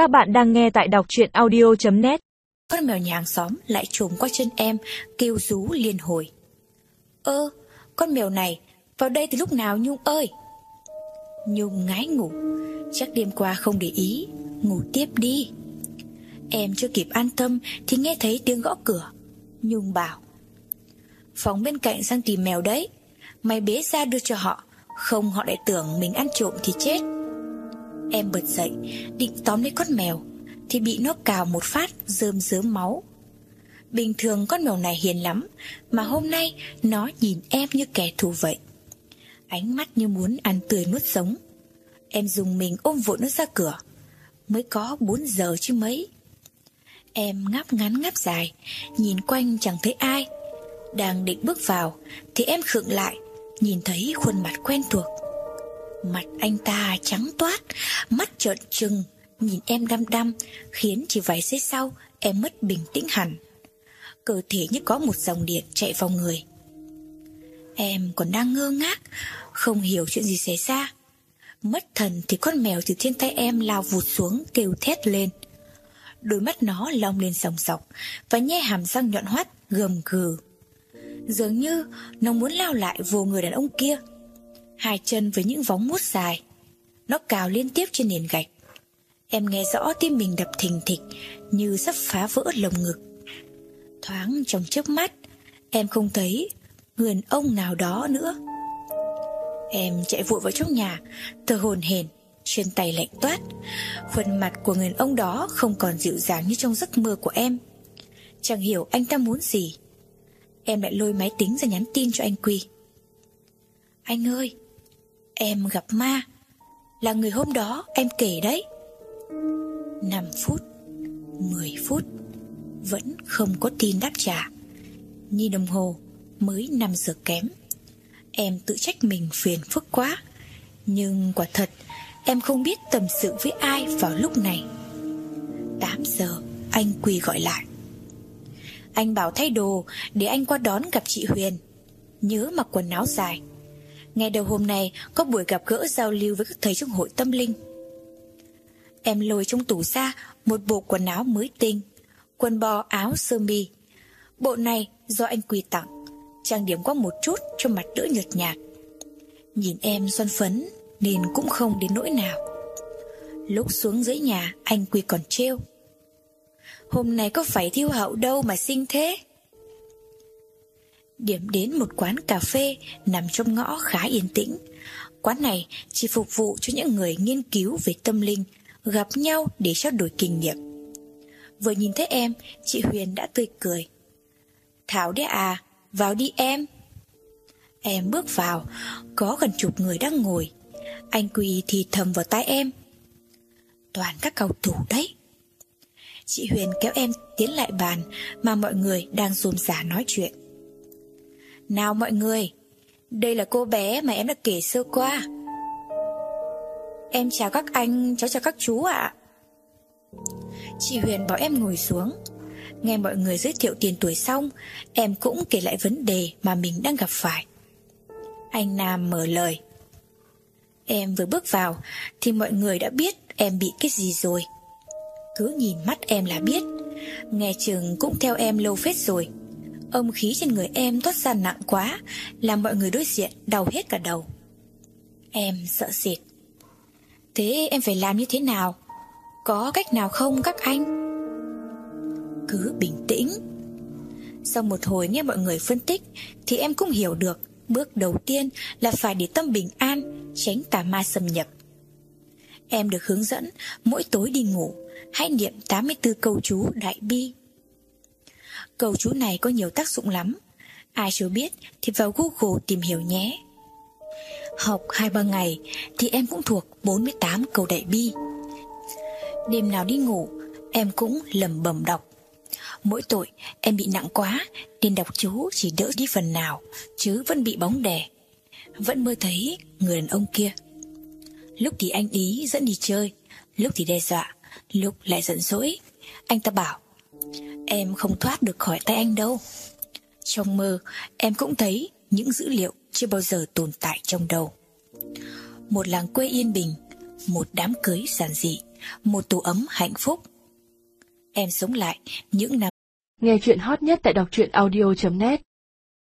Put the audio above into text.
Các bạn đang nghe tại đọc chuyện audio.net Con mèo nhà hàng xóm lại trồm qua chân em, kêu rú liên hồi. Ơ, con mèo này, vào đây từ lúc nào Nhung ơi? Nhung ngái ngủ, chắc đêm qua không để ý, ngủ tiếp đi. Em chưa kịp an tâm thì nghe thấy tiếng gõ cửa. Nhung bảo. Phòng bên cạnh sang tìm mèo đấy, mày bế ra đưa cho họ, không họ lại tưởng mình ăn trộm thì chết. Em bật dậy, định tóm lấy con mèo, thì bị nó cào một phát rơm rớm máu. Bình thường con mèo này hiền lắm, mà hôm nay nó nhìn em như kẻ thù vậy. Ánh mắt như muốn ăn tươi nuốt sống. Em dùng mình ôm vội nó ra cửa. Mới có 4 giờ chứ mấy. Em ngáp ngắn ngáp dài, nhìn quanh chẳng thấy ai. Đang định bước vào, thì em khựng lại, nhìn thấy khuôn mặt quen thuộc. Mặt anh ta trắng toát, mắt trợn trừng, nhìn em đăm đăm, khiến chỉ vài giây sau em mất bình tĩnh hẳn. Cơ thể như có một dòng điện chạy vào người. Em còn đang ngơ ngác, không hiểu chuyện gì xảy ra. Mất thần thì con mèo từ trên tay em lao vụt xuống kêu thét lên. Đôi mắt nó long lên sòng sọc và nhe hàm răng nhọn hoắt gầm gừ. Dường như nó muốn lao lại vô người đàn ông kia hai chân với những vóng mút dài. Nó cào liên tiếp trên nền gạch. Em nghe rõ tim mình đập thình thịch như sắp phá vỡ lồng ngực. Thoáng trong chớp mắt, em không thấy người ông nào đó nữa. Em chạy vội vào trong nhà, thở hồn hển, trên tay lạnh toát. Khuôn mặt của người ông đó không còn dịu dàng như trong giấc mơ của em. Chẳng hiểu anh ta muốn gì. Em lại lôi máy tính ra nhắn tin cho anh Quy. Anh ơi, Em gặp ma. Là người hôm đó em kể đấy. 5 phút 10 phút, Vẫn không có tin đáp trả. Nhìn đồng hồ Mới 5 giờ kém. Em tự trách mình phiền phức quá. Nhưng quả thật, Em không biết tâm sự với ai vào lúc này. 8 giờ, Anh Quỳ gọi lại. Anh bảo thay đồ Để anh qua đón gặp chị Huyền. Nhớ mặc quần áo dài ngay đầu hôm nay có buổi gặp gỡ giao lưu với các thầy trong hội tâm linh. Em lôi trong tủ ra một bộ quần áo mới tinh, quần bò áo sơ mi. Bộ này do anh Quy tặng, trang điểm qua một chút cho mặt đỡ nhợt nhạt. Nhìn em xuân phấn nên cũng không đến nỗi nào. Lúc xuống dưới nhà anh Quy còn trêu. Hôm nay có phải thiêu hậu đâu mà xinh thế? Điểm đến một quán cà phê nằm trong ngõ khá yên tĩnh. Quán này chỉ phục vụ cho những người nghiên cứu về tâm linh, gặp nhau để trao đổi kinh nghiệm. Vừa nhìn thấy em, chị Huyền đã tươi cười. Thảo đấy à, vào đi em. Em bước vào, có gần chục người đang ngồi. Anh Quỳ thì thầm vào tai em. Toàn các cầu thủ đấy. Chị Huyền kéo em tiến lại bàn mà mọi người đang rôm rả nói chuyện. Nào mọi người, đây là cô bé mà em đã kể sơ qua. Em chào các anh, cháu chào các chú ạ. Chị Huyền bảo em ngồi xuống. Nghe mọi người giới thiệu tiền tuổi xong, em cũng kể lại vấn đề mà mình đang gặp phải. Anh Nam mở lời. Em vừa bước vào thì mọi người đã biết em bị cái gì rồi. Cứ nhìn mắt em là biết, nghe chừng cũng theo em lâu phết rồi. Âm khí trên người em toát ra nặng quá, Làm mọi người đối diện đau hết cả đầu. Em sợ sệt. Thế em phải làm như thế nào? Có cách nào không, các anh? Cứ bình tĩnh. Sau một hồi nghe mọi người phân tích, Thì em cũng hiểu được, Bước đầu tiên là phải để tâm bình an, Tránh tà ma xâm nhập. Em được hướng dẫn Mỗi tối đi ngủ, Hãy niệm 84 câu chú đại bi. Câu chú này có nhiều tác dụng lắm. Ai chưa biết thì vào Google tìm hiểu nhé. Học 2-3 ngày thì em cũng thuộc 48 câu đại bi. Đêm nào đi ngủ, em cũng lầm bầm đọc. Mỗi tội em bị nặng quá Nên đọc chú chỉ đỡ đi phần nào, Chứ vẫn bị bóng đè. Vẫn mơ thấy người đàn ông kia. Lúc thì anh ý dẫn đi chơi, Lúc thì đe dọa, Lúc lại giận dỗi. Anh ta bảo Em không thoát được khỏi tay anh đâu Trong mơ, Em cũng thấy những dữ liệu Chưa bao giờ tồn tại trong đầu Một làng quê yên bình, Một đám cưới giản dị, một tủ ấm hạnh phúc. Em sống lại những năm. Nghe chuyện hot nhất tại đọc truyện audio.net